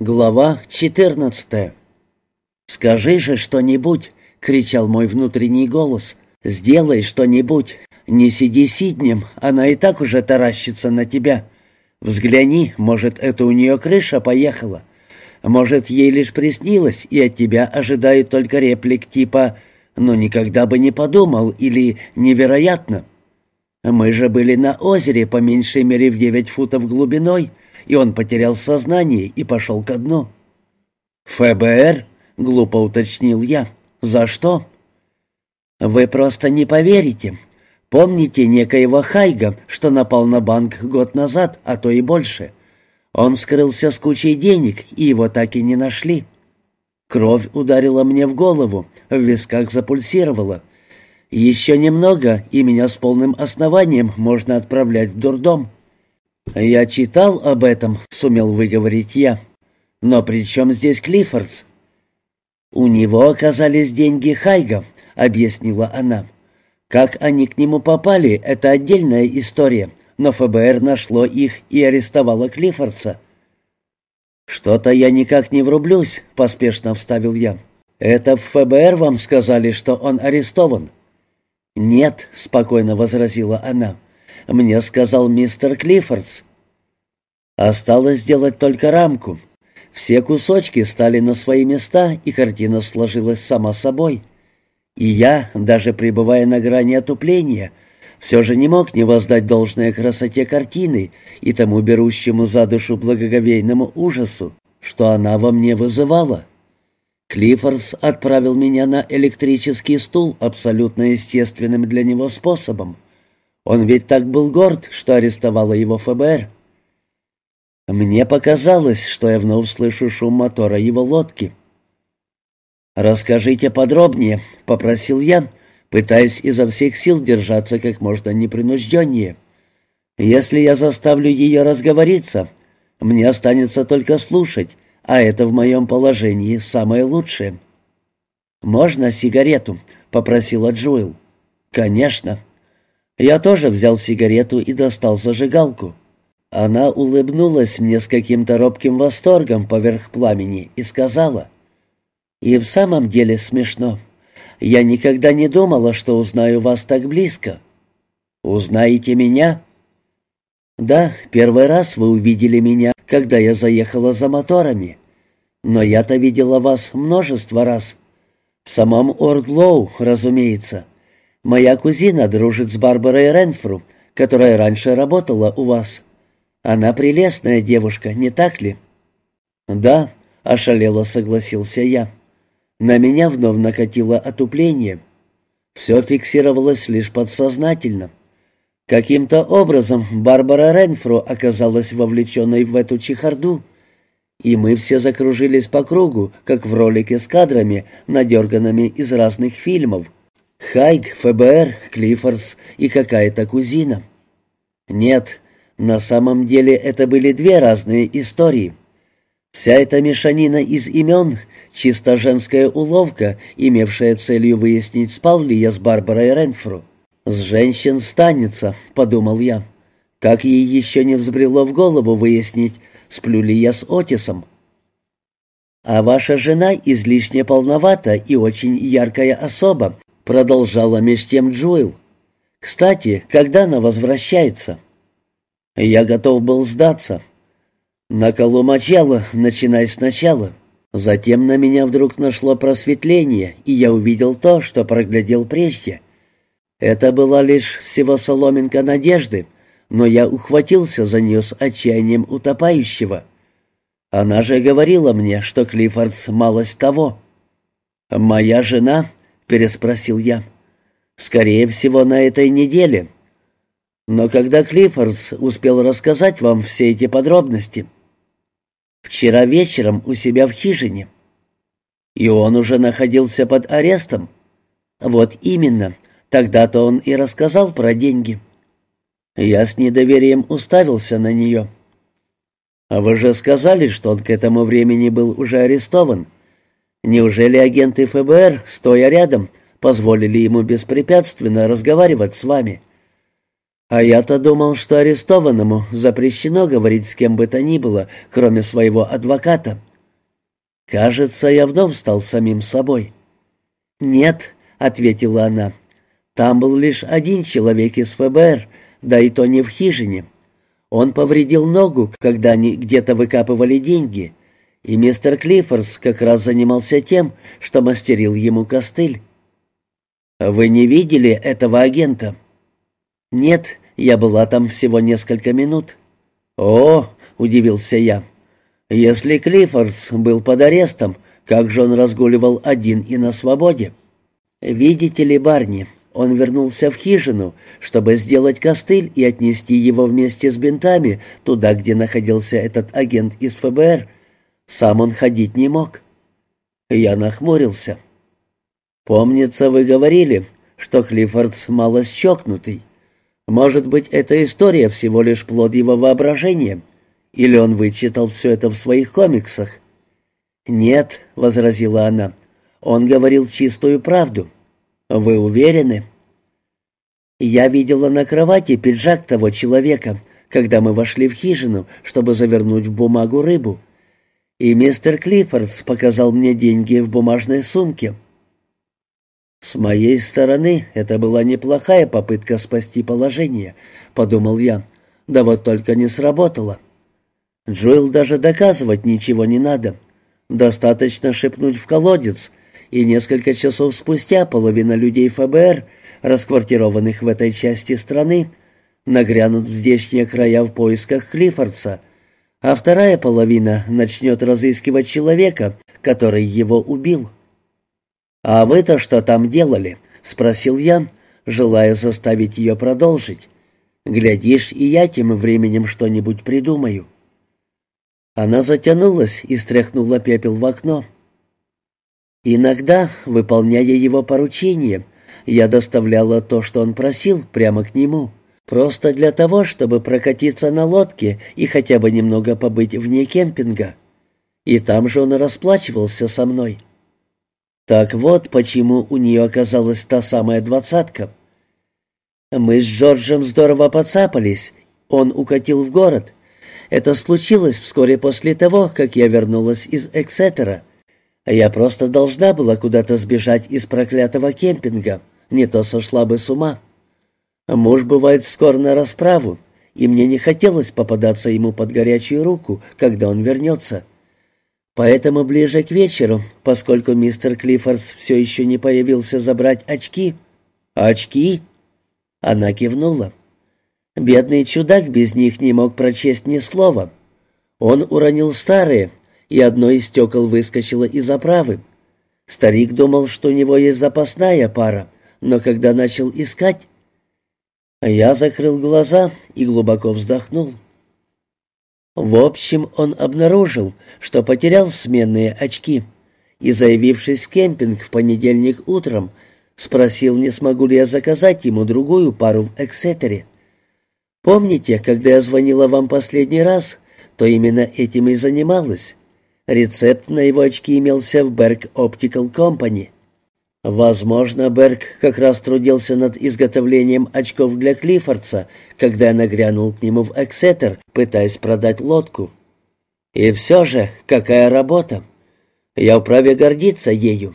Глава 14 «Скажи же что-нибудь!» — кричал мой внутренний голос. «Сделай что-нибудь! Не сиди сиднем, она и так уже таращится на тебя. Взгляни, может, это у нее крыша поехала. Может, ей лишь приснилось, и от тебя ожидают только реплик типа «ну никогда бы не подумал» или «невероятно». Мы же были на озере по меньшей мере в девять футов глубиной, и он потерял сознание и пошел ко дну. «ФБР?» — глупо уточнил я. «За что?» «Вы просто не поверите. Помните некоего Хайга, что напал на банк год назад, а то и больше? Он скрылся с кучей денег, и его так и не нашли. Кровь ударила мне в голову, в висках запульсировала. Еще немного, и меня с полным основанием можно отправлять в дурдом». «Я читал об этом», — сумел выговорить я. «Но при чем здесь Клиффордс?» «У него оказались деньги Хайга», — объяснила она. «Как они к нему попали, это отдельная история, но ФБР нашло их и арестовало Клиффордса». «Что-то я никак не врублюсь», — поспешно вставил я. «Это в ФБР вам сказали, что он арестован?» «Нет», — спокойно возразила она. Мне сказал мистер Клиффордс. Осталось сделать только рамку. Все кусочки стали на свои места, и картина сложилась сама собой. И я, даже пребывая на грани отупления, все же не мог не воздать должное красоте картины и тому берущему за душу благоговейному ужасу, что она во мне вызывала. Клиффордс отправил меня на электрический стул абсолютно естественным для него способом — он ведь так был горд, что арестовало его ФБР. Мне показалось, что я вновь слышу шум мотора его лодки. «Расскажите подробнее», — попросил я, пытаясь изо всех сил держаться как можно непринужденнее. «Если я заставлю ее разговориться, мне останется только слушать, а это в моем положении самое лучшее». «Можно сигарету?» — попросила Джоэл. «Конечно». Я тоже взял сигарету и достал зажигалку. Она улыбнулась мне с каким-то робким восторгом поверх пламени и сказала, «И в самом деле смешно. Я никогда не думала, что узнаю вас так близко. Узнаете меня?» «Да, первый раз вы увидели меня, когда я заехала за моторами. Но я-то видела вас множество раз. В самом Ордлоу, разумеется. Моя кузина дружит с Барбарой Ренфру, которая раньше работала у вас. Она прелестная девушка, не так ли?» «Да», — ошалело согласился я. На меня вновь накатило отупление. Все фиксировалось лишь подсознательно. Каким-то образом Барбара Ренфру оказалась вовлеченной в эту чехарду, и мы все закружились по кругу, как в ролике с кадрами, надерганными из разных фильмов — Хайг, ФБР, Клиффордс и какая-то кузина. Нет, на самом деле это были две разные истории. Вся эта мешанина из имен — чисто женская уловка, имевшая целью выяснить, спал ли я с Барбарой Ренфру. «С женщин станется», — подумал я. Как ей еще не взбрело в голову выяснить, сплю ли я с Отисом. «А ваша жена излишне полновата и очень яркая особа», Продолжала меж тем Джоэл. «Кстати, когда она возвращается?» Я готов был сдаться. На колу мочало, начиная сначала. Затем на меня вдруг нашло просветление, и я увидел то, что проглядел прежде. Это была лишь всего соломинка надежды, но я ухватился за нее с отчаянием утопающего. Она же говорила мне, что Клиффордс малость того. «Моя жена», переспросил я. «Скорее всего, на этой неделе. Но когда Клиффордс успел рассказать вам все эти подробности?» «Вчера вечером у себя в хижине». «И он уже находился под арестом?» «Вот именно. Тогда-то он и рассказал про деньги». Я с недоверием уставился на нее. «А вы же сказали, что он к этому времени был уже арестован», Неужели агенты ФБР, стоя рядом, позволили ему беспрепятственно разговаривать с вами? А я-то думал, что арестованному запрещено говорить с кем бы то ни было, кроме своего адвоката. Кажется, я вновь стал самим собой. «Нет», — ответила она, — «там был лишь один человек из ФБР, да и то не в хижине. Он повредил ногу, когда они где-то выкапывали деньги, и мистер Клиффордс как раз занимался тем, что мастерил ему костыль. «Вы не видели этого агента?» «Нет, я была там всего несколько минут». «О!» — удивился я. «Если Клиффордс был под арестом, как же он разгуливал один и на свободе?» «Видите ли, Барни, он вернулся в хижину, чтобы сделать костыль и отнести его вместе с бинтами туда, где находился этот агент из ФБР. Сам он ходить не мог». Я нахмурился. «Помнится, вы говорили, что Клиффордс мало чокнутый. Может быть, эта история всего лишь плод его воображения? Или он вычитал все это в своих комиксах?» «Нет», — возразила она, — «он говорил чистую правду». «Вы уверены?» «Я видела на кровати пиджак того человека, когда мы вошли в хижину, чтобы завернуть в бумагу рыбу. И мистер Клиффордс показал мне деньги в бумажной сумке». «С моей стороны это была неплохая попытка спасти положение», — подумал я. «Да вот только не сработало. Джоэл даже доказывать ничего не надо. Достаточно шепнуть в колодец, и несколько часов спустя половина людей ФБР, расквартированных в этой части страны, нагрянут в здешние края в поисках Клиффордса, а вторая половина начнет разыскивать человека, который его убил». «А вы-то что там делали?» — спросил я, желая заставить ее продолжить. «Глядишь, и я тем временем что-нибудь придумаю». Она затянулась и стряхнула пепел в окно. Иногда, выполняя его поручения, я доставляла то, что он просил, прямо к нему, просто для того, чтобы прокатиться на лодке и хотя бы немного побыть вне кемпинга. И там же он расплачивался со мной. Так вот, почему у нее оказалась та самая двадцатка. Мы с Джорджем здорово подцапались. Он укатил в город. Это случилось вскоре после того, как я вернулась из Эксетера. Я просто должна была куда-то сбежать из проклятого кемпинга. Не то сошла бы с ума. Муж бывает скоро на расправу, и мне не хотелось попадаться ему под горячую руку, когда он вернется. Поэтому ближе к вечеру, поскольку мистер Клиффордс все еще не появился забрать очки... «Очки?» Она кивнула. Бедный чудак без них не мог прочесть ни слова. Он уронил старые, и одно из стекол выскочило из оправы. Старик думал, что у него есть запасная пара, но когда начал искать... Я закрыл глаза и глубоко вздохнул. В общем, он обнаружил, что потерял сменные очки, и, заявившись в кемпинг в понедельник утром, спросил, не смогу ли я заказать ему другую пару в Эксетере. Помните, когда я звонила вам последний раз, то именно этим и занималась. Рецепт на его очки имелся в Berg Optical Company. Возможно, Берг как раз трудился над изготовлением очков для Клиффордса, когда я нагрянул к нему в Эксетер, пытаясь продать лодку. И все же, какая работа! Я вправе гордиться ею.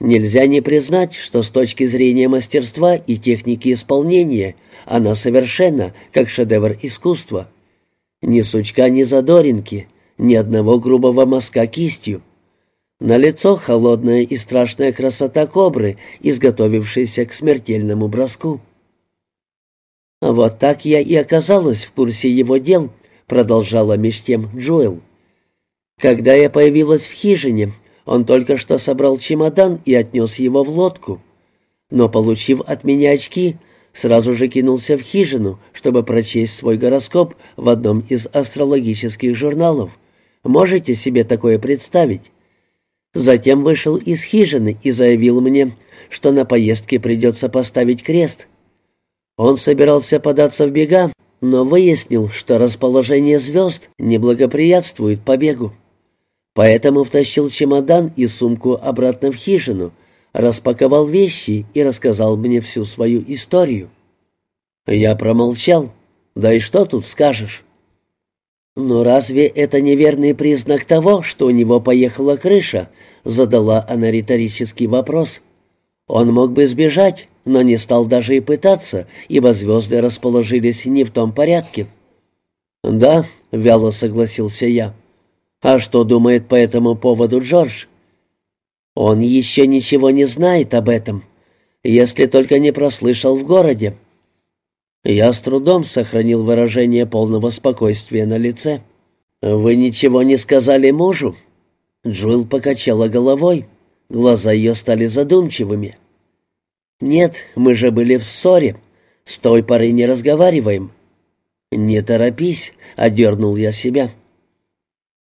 Нельзя не признать, что с точки зрения мастерства и техники исполнения она совершенно как шедевр искусства. Ни сучка, ни задоринки, ни одного грубого мазка кистью. На лицо холодная и страшная красота кобры, изготовившейся к смертельному броску. «Вот так я и оказалась в курсе его дел», — продолжала меж тем Джоэл. «Когда я появилась в хижине, он только что собрал чемодан и отнес его в лодку. Но, получив от меня очки, сразу же кинулся в хижину, чтобы прочесть свой гороскоп в одном из астрологических журналов. Можете себе такое представить?» Затем вышел из хижины и заявил мне, что на поездке придется поставить крест. Он собирался податься в бега, но выяснил, что расположение звезд не благоприятствует побегу. Поэтому втащил чемодан и сумку обратно в хижину, распаковал вещи и рассказал мне всю свою историю. Я промолчал. Да и что тут скажешь? «Но разве это неверный признак того, что у него поехала крыша?» — задала она риторический вопрос. «Он мог бы сбежать, но не стал даже и пытаться, ибо звезды расположились не в том порядке». «Да», — вяло согласился я. «А что думает по этому поводу Джордж?» «Он еще ничего не знает об этом, если только не прослышал в городе. Я с трудом сохранил выражение полного спокойствия на лице. «Вы ничего не сказали мужу?» Джуэл покачала головой. Глаза ее стали задумчивыми. «Нет, мы же были в ссоре. С той поры не разговариваем». «Не торопись», — одернул я себя.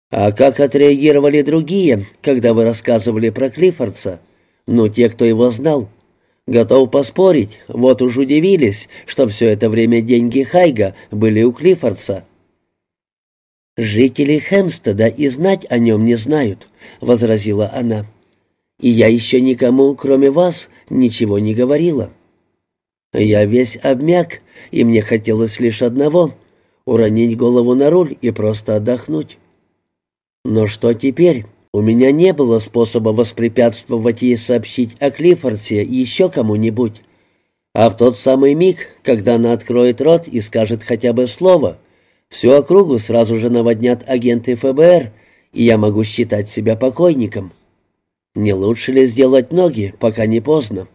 «А как отреагировали другие, когда вы рассказывали про Клиффордса? Ну, те, кто его знал?» Готов поспорить, вот уж удивились, что все это время деньги Хайга были у Клиффордса. «Жители Хемстеда и знать о нем не знают», — возразила она. «И я еще никому, кроме вас, ничего не говорила». Я весь обмяк, и мне хотелось лишь одного — уронить голову на руль и просто отдохнуть. Но что теперь? У меня не было способа воспрепятствовать ей сообщить о Клиффордсе еще кому-нибудь. А в тот самый миг, когда она откроет рот и скажет хотя бы слово, всю округу сразу же наводнят агенты ФБР, и я могу считать себя покойником. Не лучше ли сделать ноги, пока не поздно?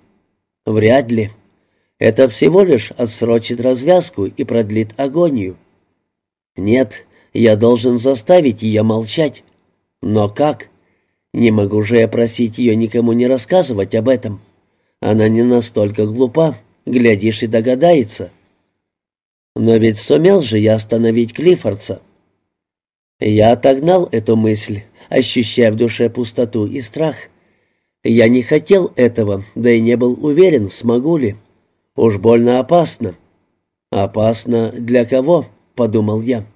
Вряд ли. Это всего лишь отсрочит развязку и продлит агонию. Нет, я должен заставить ее молчать. Но как? Не могу же я просить ее никому не рассказывать об этом. Она не настолько глупа, глядишь и догадается. Но ведь сумел же я остановить Клиффордса. Я отогнал эту мысль, ощущая в душе пустоту и страх. Я не хотел этого, да и не был уверен, смогу ли. Уж больно опасно. «Опасно для кого?» — подумал я.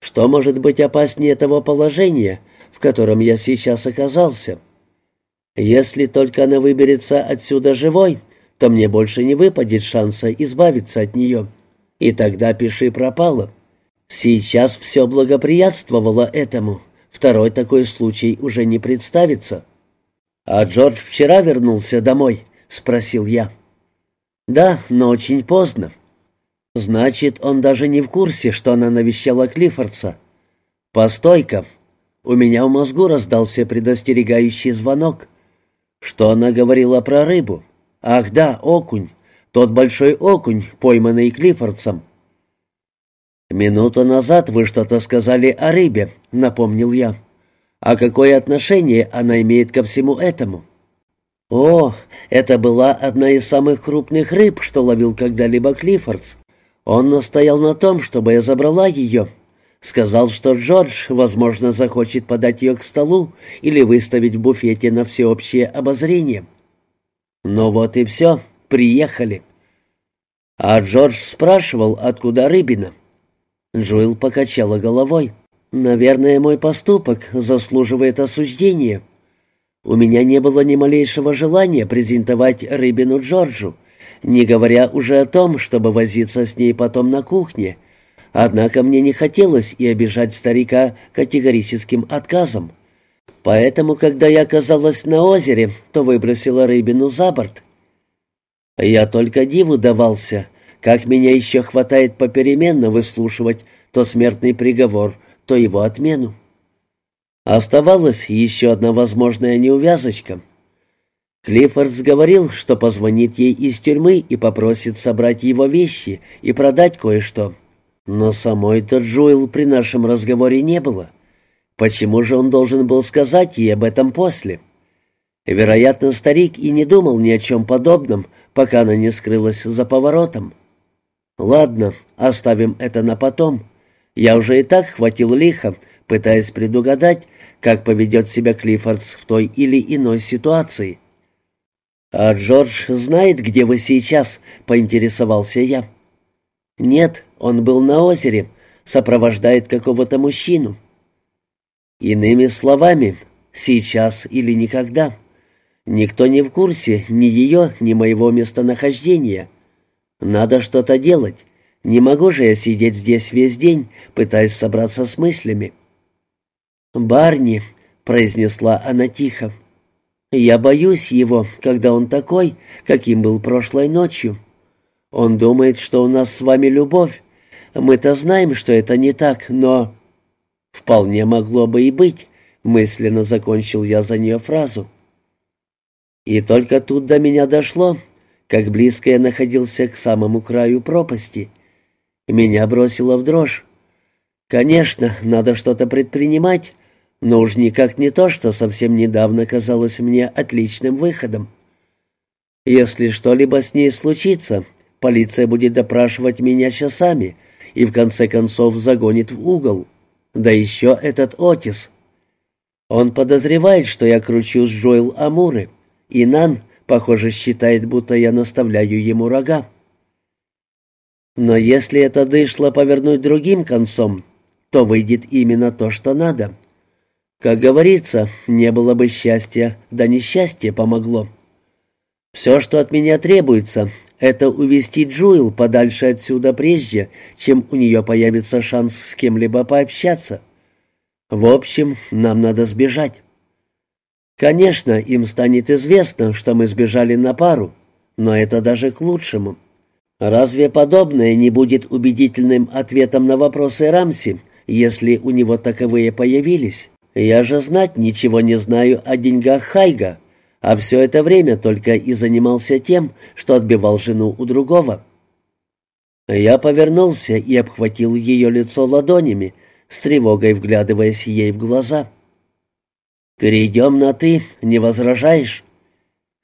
«Что может быть опаснее этого положения, котором я сейчас оказался. Если только она выберется отсюда живой, то мне больше не выпадет шанса избавиться от нее. И тогда пиши пропало. Сейчас все благоприятствовало этому. Второй такой случай уже не представится. «А Джордж вчера вернулся домой?» — спросил я. «Да, но очень поздно». «Значит, он даже не в курсе, что она навещала Клиффордса». «Постой-ка, у меня в мозгу раздался предостерегающий звонок. Что она говорила про рыбу? Ах да, окунь. Тот большой окунь, пойманный Клиффордсом. «Минуту назад вы что-то сказали о рыбе», — напомнил я. «А какое отношение она имеет ко всему этому?» «О, это была одна из самых крупных рыб, что ловил когда-либо Клиффордс. Он настоял на том, чтобы я забрала ее, Сказал, что Джордж, возможно, захочет подать ее к столу или выставить в буфете на всеобщее обозрение. Ну вот и все, приехали. А Джордж спрашивал, откуда рыбина. Джоэл покачала головой. «Наверное, мой поступок заслуживает осуждения. У меня не было ни малейшего желания презентовать рыбину Джорджу, не говоря уже о том, чтобы возиться с ней потом на кухне, Однако мне не хотелось и обижать старика категорическим отказом. Поэтому, когда я оказалась на озере, то выбросила рыбину за борт. Я только диву давался, как меня еще хватает попеременно выслушивать то смертный приговор, то его отмену. Оставалась еще одна возможная неувязочка. Клиффорд говорил, что позвонит ей из тюрьмы и попросит собрать его вещи и продать кое-что. Но самой-то Джоэл при нашем разговоре не было. Почему же он должен был сказать ей об этом после? Вероятно, старик и не думал ни о чем подобном, пока она не скрылась за поворотом. Ладно, оставим это на потом. Я уже и так хватил лихо, пытаясь предугадать, как поведет себя Клиффордс в той или иной ситуации. «А Джордж знает, где вы сейчас?» — поинтересовался я. «Нет, он был на озере, сопровождает какого-то мужчину». Иными словами, сейчас или никогда. Никто не в курсе ни ее, ни моего местонахождения. Надо что-то делать. Не могу же я сидеть здесь весь день, пытаясь собраться с мыслями. «Барни», — произнесла она тихо, — «я боюсь его, когда он такой, каким был прошлой ночью. Он думает, что у нас с вами любовь. Мы-то знаем, что это не так, но...» «Вполне могло бы и быть», — мысленно закончил я за нее фразу. И только тут до меня дошло, как близко я находился к самому краю пропасти. Меня бросило в дрожь. Конечно, надо что-то предпринимать, но уж никак не то, что совсем недавно казалось мне отличным выходом. Если что-либо с ней случится, полиция будет допрашивать меня часами и в конце концов загонит в угол. Да еще этот Отис. Он подозревает, что я кручу с Джоэл Амуры, и Нан, похоже, считает, будто я наставляю ему рога. Но если это дышло повернуть другим концом, то выйдет именно то, что надо. Как говорится, не было бы счастья, да несчастье помогло. Все, что от меня требуется, это увести Джуэл подальше отсюда прежде, чем у нее появится шанс с кем-либо пообщаться. В общем, нам надо сбежать. Конечно, им станет известно, что мы сбежали на пару, но это даже к лучшему. Разве подобное не будет убедительным ответом на вопросы Рамси, если у него таковые появились? Я же знать ничего не знаю о деньгах Хайга, а все это время только и занимался тем, что отбивал жену у другого. Я повернулся и обхватил ее лицо ладонями, с тревогой вглядываясь ей в глаза. «Перейдем на «ты», не возражаешь?»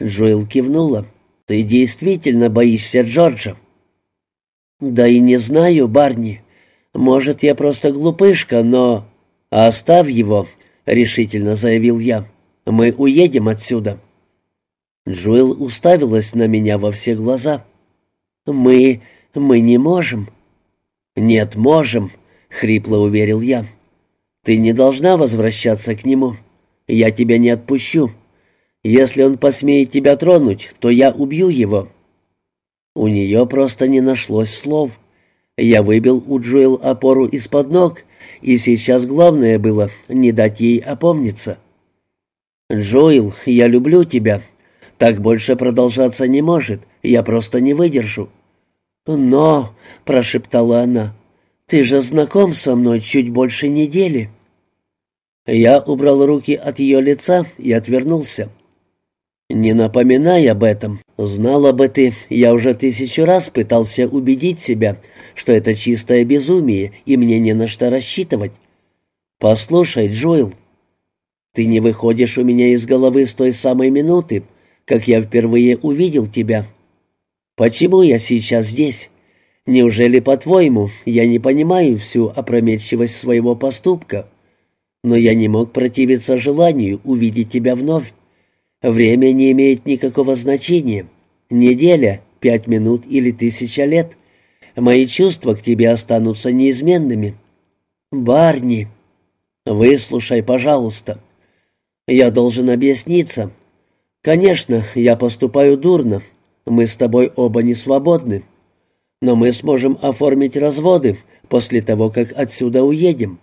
Джоэл кивнула. «Ты действительно боишься Джорджа?» «Да и не знаю, Барни. Может, я просто глупышка, но...» «Оставь его», — решительно заявил я. «Мы уедем отсюда». Джоэл уставилась на меня во все глаза. «Мы... мы не можем». «Нет, можем», — хрипло уверил я. «Ты не должна возвращаться к нему. Я тебя не отпущу. Если он посмеет тебя тронуть, то я убью его». У нее просто не нашлось слов. Я выбил у Джоэл опору из-под ног, и сейчас главное было не дать ей опомниться. «Джоэл, я люблю тебя. Так больше продолжаться не может, я просто не выдержу». «Но», — прошептала она, — «ты же знаком со мной чуть больше недели». Я убрал руки от ее лица и отвернулся. «Не напоминай об этом. Знала бы ты, я уже тысячу раз пытался убедить себя, что это чистое безумие, и мне не на что рассчитывать. Послушай, Джоэл, ты не выходишь у меня из головы с той самой минуты, как я впервые увидел тебя. Почему я сейчас здесь? Неужели, по-твоему, я не понимаю всю опрометчивость своего поступка? Но я не мог противиться желанию увидеть тебя вновь. Время не имеет никакого значения. Неделя, пять минут или тысяча лет. Мои чувства к тебе останутся неизменными. Барни, выслушай, пожалуйста. Я должен объясниться. Конечно, я поступаю дурно. Мы с тобой оба не свободны. Но мы сможем оформить разводы после того, как отсюда уедем.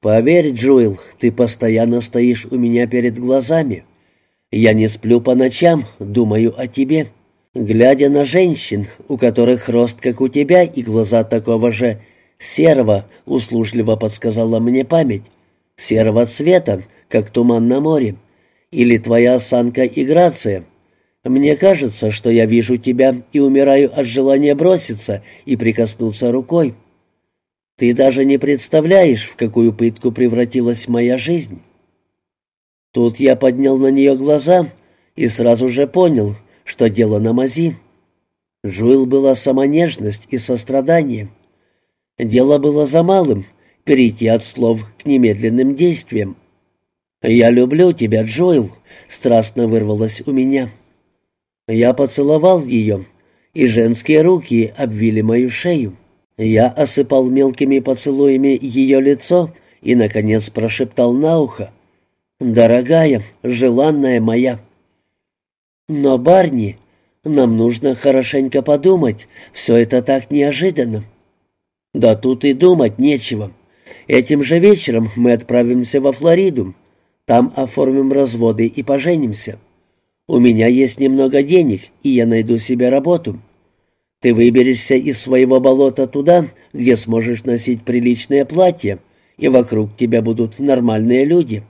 Поверь, Джуэл, ты постоянно стоишь у меня перед глазами. Я не сплю по ночам, думаю о тебе. Глядя на женщин, у которых рост, как у тебя, и глаза такого же серого, услужливо подсказала мне память, серого цвета, как туман на море, или твоя осанка и грация. Мне кажется, что я вижу тебя и умираю от желания броситься и прикоснуться рукой. Ты даже не представляешь, в какую пытку превратилась моя жизнь. Тут я поднял на нее глаза и сразу же понял, что дело на мази. Жуил была сама нежность и сострадание. Дело было за малым — перейти от слов к немедленным действиям. «Я люблю тебя, Джоэл», — страстно вырвалось у меня. Я поцеловал ее, и женские руки обвили мою шею. Я осыпал мелкими поцелуями ее лицо и, наконец, прошептал на ухо. «Дорогая, желанная моя». «Но, Барни, нам нужно хорошенько подумать, все это так неожиданно. «Да тут и думать нечего. Этим же вечером мы отправимся во Флориду. Там оформим разводы и поженимся. У меня есть немного денег, и я найду себе работу. Ты выберешься из своего болота туда, где сможешь носить приличное платье, и вокруг тебя будут нормальные люди».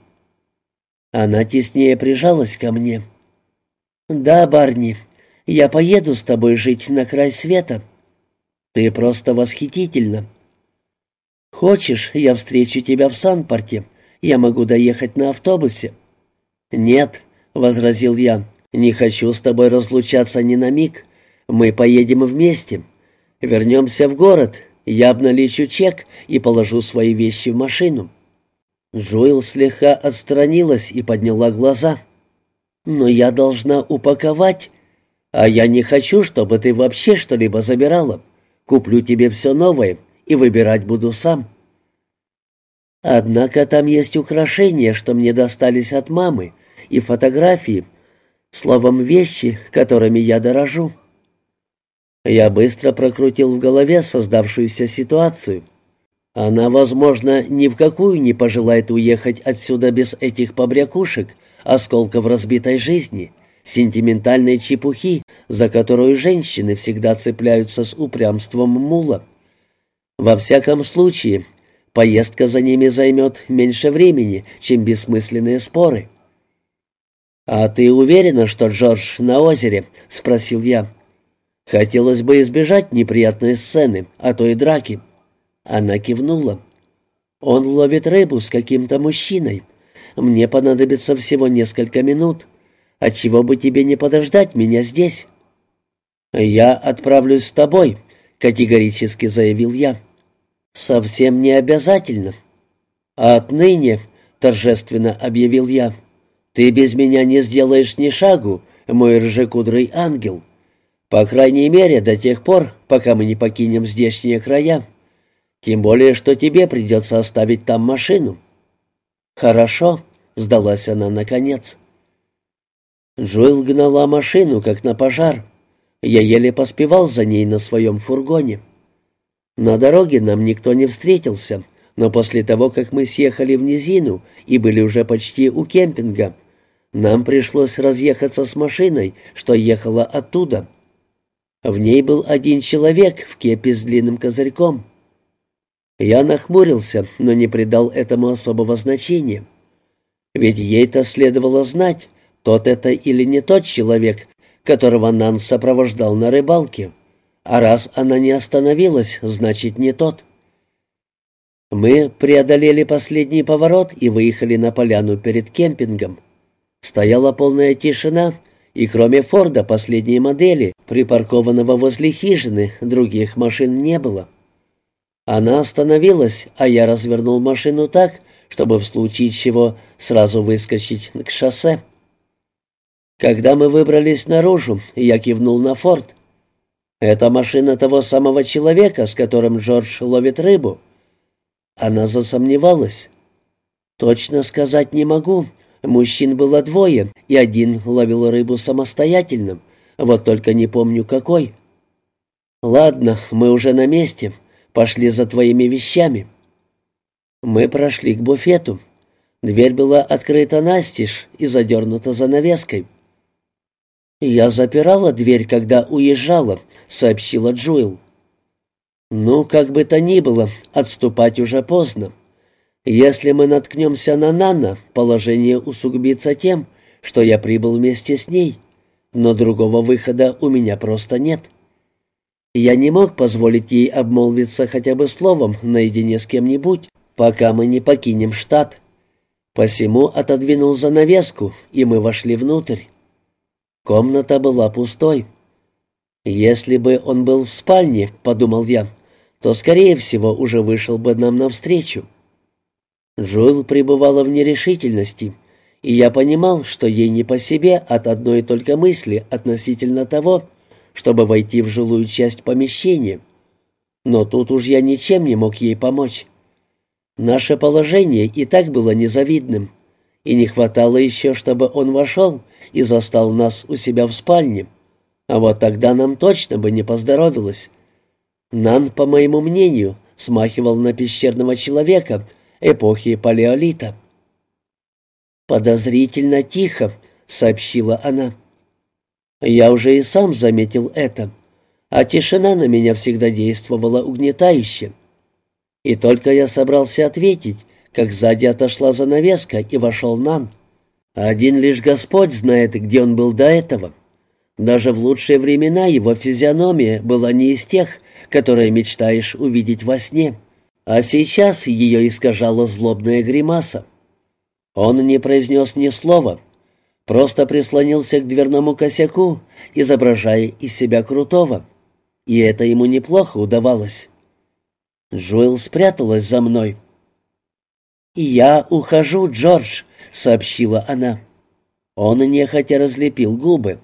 Она теснее прижалась ко мне. «Да, Барни, я поеду с тобой жить на край света. Ты просто восхитительна. Хочешь, я встречу тебя в Санпорте? Я могу доехать на автобусе». «Нет», — возразил я, — «не хочу с тобой разлучаться ни на миг. Мы поедем вместе. Вернемся в город, я обналичу чек и положу свои вещи в машину. Джоэл слегка отстранилась и подняла глаза. «Но я должна упаковать. А я не хочу, чтобы ты вообще что-либо забирала. Куплю тебе все новое и выбирать буду сам». Однако там есть украшения, что мне достались от мамы, и фотографии, словом, вещи, которыми я дорожу. Я быстро прокрутил в голове создавшуюся ситуацию — она, возможно, ни в какую не пожелает уехать отсюда без этих побрякушек, осколков разбитой жизни, сентиментальной чепухи, за которую женщины всегда цепляются с упрямством мула. Во всяком случае, поездка за ними займет меньше времени, чем бессмысленные споры. «А ты уверена, что Джордж на озере?» — спросил я. «Хотелось бы избежать неприятной сцены, а то и драки». Она кивнула. «Он ловит рыбу с каким-то мужчиной. Мне понадобится всего несколько минут. Отчего бы тебе не подождать меня здесь?» «Я отправлюсь с тобой», — категорически заявил я. «Совсем не обязательно». «Отныне», — торжественно объявил я, — «ты без меня не сделаешь ни шагу, мой ржекудрый ангел. По крайней мере, до тех пор, пока мы не покинем здешние края». Тем более, что тебе придется оставить там машину». «Хорошо», — сдалась она наконец. Джоэл гнала машину, как на пожар. Я еле поспевал за ней на своем фургоне. На дороге нам никто не встретился, но после того, как мы съехали в низину и были уже почти у кемпинга, нам пришлось разъехаться с машиной, что ехала оттуда. В ней был один человек в кепе с длинным козырьком. Я нахмурился, но не придал этому особого значения. Ведь ей-то следовало знать, тот это или не тот человек, которого Нан сопровождал на рыбалке. А раз она не остановилась, значит, не тот. Мы преодолели последний поворот и выехали на поляну перед кемпингом. Стояла полная тишина, и кроме Форда последней модели, припаркованного возле хижины, других машин не было. Она остановилась, а я развернул машину так, чтобы в случае чего сразу выскочить к шоссе. Когда мы выбрались наружу, я кивнул на форт. «Это машина того самого человека, с которым Джордж ловит рыбу». Она засомневалась. «Точно сказать не могу. Мужчин было двое, и один ловил рыбу самостоятельно. Вот только не помню, какой». «Ладно, мы уже на месте. Пошли за твоими вещами». Мы прошли к буфету. Дверь была открыта настежь и задернута занавеской. «Я запирала дверь, когда уезжала», — сообщила Джуэл. «Ну, как бы то ни было, отступать уже поздно. Если мы наткнемся на Нана, положение усугубится тем, что я прибыл вместе с ней, но другого выхода у меня просто нет». Я не мог позволить ей обмолвиться хотя бы словом наедине с кем-нибудь, пока мы не покинем штат. Посему отодвинул занавеску, и мы вошли внутрь. Комната была пустой. «Если бы он был в спальне, — подумал я, — то, скорее всего, уже вышел бы нам навстречу». Джоэл пребывала в нерешительности, и я понимал, что ей не по себе от одной только мысли относительно того, чтобы войти в жилую часть помещения. Но тут уж я ничем не мог ей помочь. Наше положение и так было незавидным, и не хватало еще, чтобы он вошел и застал нас у себя в спальне. А вот тогда нам точно бы не поздоровилось. Нан, по моему мнению, смахивал на пещерного человека эпохи палеолита. «Подозрительно тихо», — сообщила она. Я уже и сам заметил это, а тишина на меня всегда действовала угнетающе. И только я собрался ответить, как сзади отошла занавеска и вошел Нан. Один лишь Господь знает, где он был до этого. Даже в лучшие времена его физиономия была не из тех, которые мечтаешь увидеть во сне, а сейчас ее искажала злобная гримаса. Он не произнес ни слова, просто прислонился к дверному косяку, изображая из себя крутого, и это ему неплохо удавалось. Джоэл спряталась за мной. «Я ухожу, Джордж», — сообщила она. Он нехотя разлепил губы.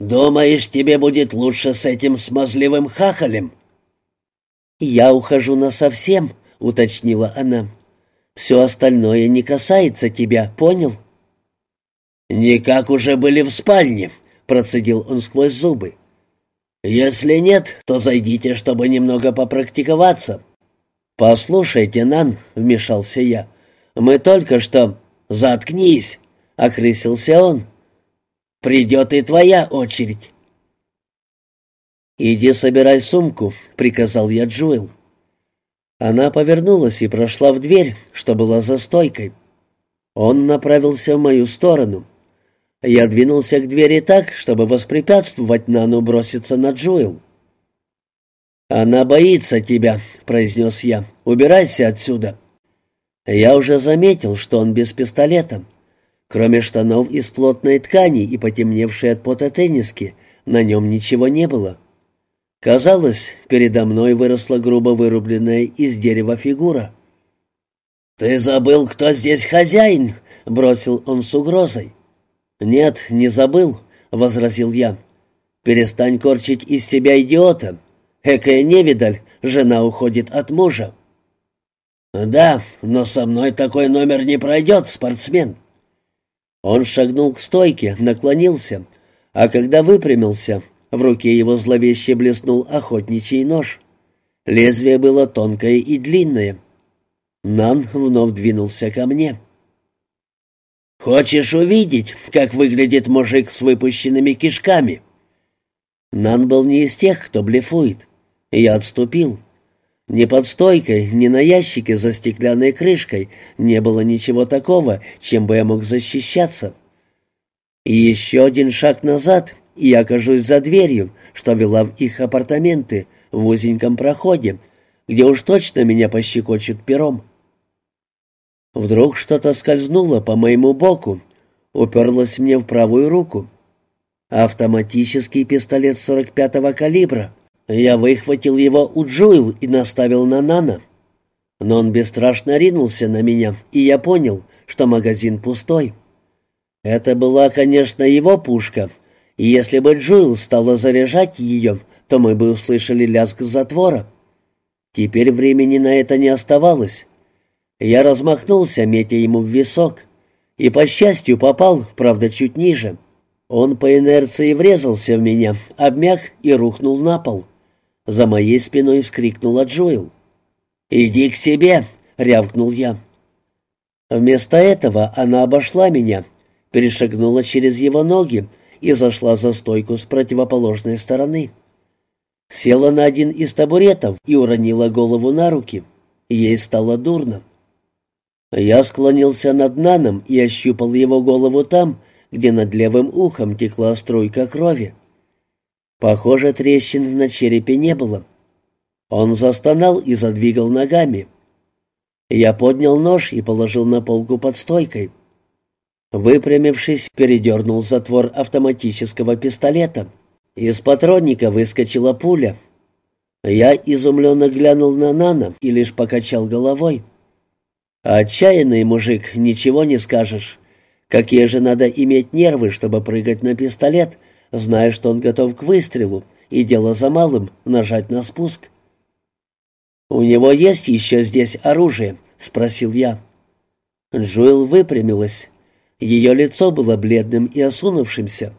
«Думаешь, тебе будет лучше с этим смазливым хахалем?» «Я ухожу насовсем», — уточнила она. «Все остальное не касается тебя, понял?» «Никак уже были в спальне», — процедил он сквозь зубы. «Если нет, то зайдите, чтобы немного попрактиковаться». «Послушайте, Нан», — вмешался я, — «мы только что...» «Заткнись!» — окрысился он. Придет и твоя очередь». «Иди собирай сумку», — приказал я Джуэл. Она повернулась и прошла в дверь, что была за стойкой. Он направился в мою сторону. Я двинулся к двери так, чтобы воспрепятствовать Нану броситься на Джуэл. «Она боится тебя», — произнес я. «Убирайся отсюда». Я уже заметил, что он без пистолета. Кроме штанов из плотной ткани и потемневшей от пота тенниски, на нем ничего не было. Казалось, передо мной выросла грубо вырубленная из дерева фигура. «Ты забыл, кто здесь хозяин?» — бросил он с угрозой. «Нет, не забыл», — возразил я. «Перестань корчить из себя идиота. Экая невидаль, жена уходит от мужа». «Да, но со мной такой номер не пройдет, спортсмен». Он шагнул к стойке, наклонился, а когда выпрямился, в руке его зловеще блеснул охотничий нож. Лезвие было тонкое и длинное. Нан вновь двинулся ко мне. «Хочешь увидеть, как выглядит мужик с выпущенными кишками?» Нан был не из тех, кто блефует. Я отступил. Ни под стойкой, ни на ящике за стеклянной крышкой не было ничего такого, чем бы я мог защищаться. И еще один шаг назад, и я окажусь за дверью, что вела в их апартаменты, в узеньком проходе, где уж точно меня пощекочут пером. Вдруг что-то скользнуло по моему боку, уперлось мне в правую руку. Автоматический пистолет 45-го калибра — я выхватил его у Джуэл и наставил на Нана. Но он бесстрашно ринулся на меня, и я понял, что магазин пустой. Это была, конечно, его пушка, и если бы Джуэл стала заряжать ее, то мы бы услышали лязг затвора. Теперь времени на это не оставалось. Я размахнулся, метя ему в висок, и, по счастью, попал, правда, чуть ниже. Он по инерции врезался в меня, обмяк и рухнул на пол. За моей спиной вскрикнула Джоэл. «Иди к себе!» — рявкнул я. Вместо этого она обошла меня, перешагнула через его ноги и зашла за стойку с противоположной стороны. Села на один из табуретов и уронила голову на руки. Ей стало дурно. Я склонился над Наном и ощупал его голову там, где над левым ухом текла струйка крови. Похоже, трещин на черепе не было. Он застонал и задвигал ногами. Я поднял нож и положил на полку под стойкой. Выпрямившись, передернул затвор автоматического пистолета. Из патронника выскочила пуля. Я изумленно глянул на Нана и лишь покачал головой. «Отчаянный мужик, ничего не скажешь. Какие же надо иметь нервы, чтобы прыгать на пистолет, зная, что он готов к выстрелу, и дело за малым — нажать на спуск. «У него есть еще здесь оружие?» — спросил я. Джоэл выпрямилась. Ее лицо было бледным и осунувшимся.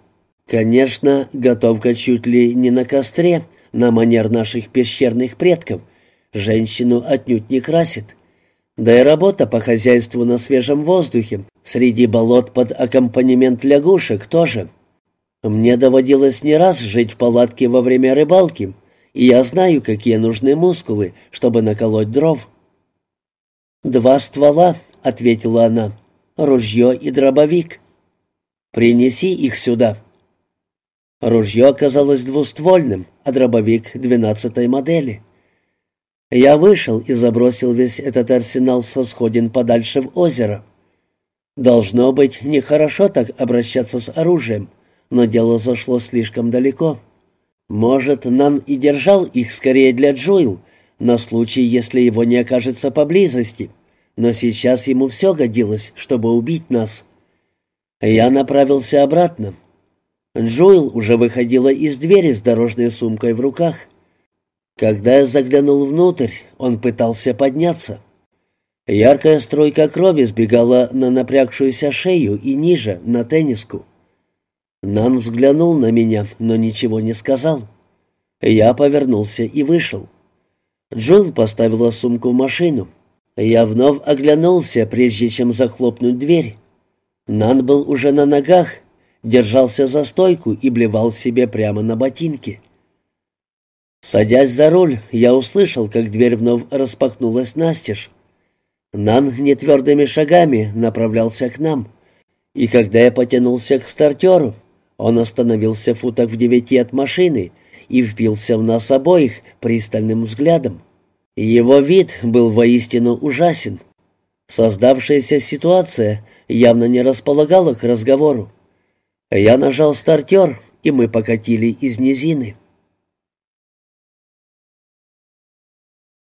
Конечно, готовка чуть ли не на костре, на манер наших пещерных предков, женщину отнюдь не красит. Да и работа по хозяйству на свежем воздухе, среди болот под аккомпанемент лягушек тоже. Мне доводилось не раз жить в палатке во время рыбалки, и я знаю, какие нужны мускулы, чтобы наколоть дров. «Два ствола», — ответила она, — «ружье и дробовик. Принеси их сюда». Ружье оказалось двуствольным, а дробовик — двенадцатой модели. Я вышел и забросил весь этот арсенал со сходин подальше в озеро. Должно быть, нехорошо так обращаться с оружием, но дело зашло слишком далеко. Может, Нан и держал их скорее для Джоэл, на случай, если его не окажется поблизости, но сейчас ему все годилось, чтобы убить нас. Я направился обратно. Джоэл уже выходила из двери с дорожной сумкой в руках. Когда я заглянул внутрь, он пытался подняться. Яркая стройка крови сбегала на напрягшуюся шею и ниже, на тенниску. Нан взглянул на меня, но ничего не сказал. Я повернулся и вышел. Джилл поставила сумку в машину. Я вновь оглянулся, прежде чем захлопнуть дверь. Нан был уже на ногах, держался за стойку и блевал себе прямо на ботинки. Садясь за руль, я услышал, как дверь вновь распахнулась настежь. Нан нетвердыми шагами направлялся к нам, и когда я потянулся к стартеру, он остановился в футах в девяти от машины и впился в нас обоих пристальным взглядом. Его вид был воистину ужасен. Создавшаяся ситуация явно не располагала к разговору. Я нажал стартер, и мы покатили из низины.